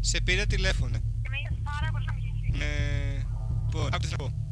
Σε πήρα τηλέφωνο. Ε, λοιπόν, τι να πω.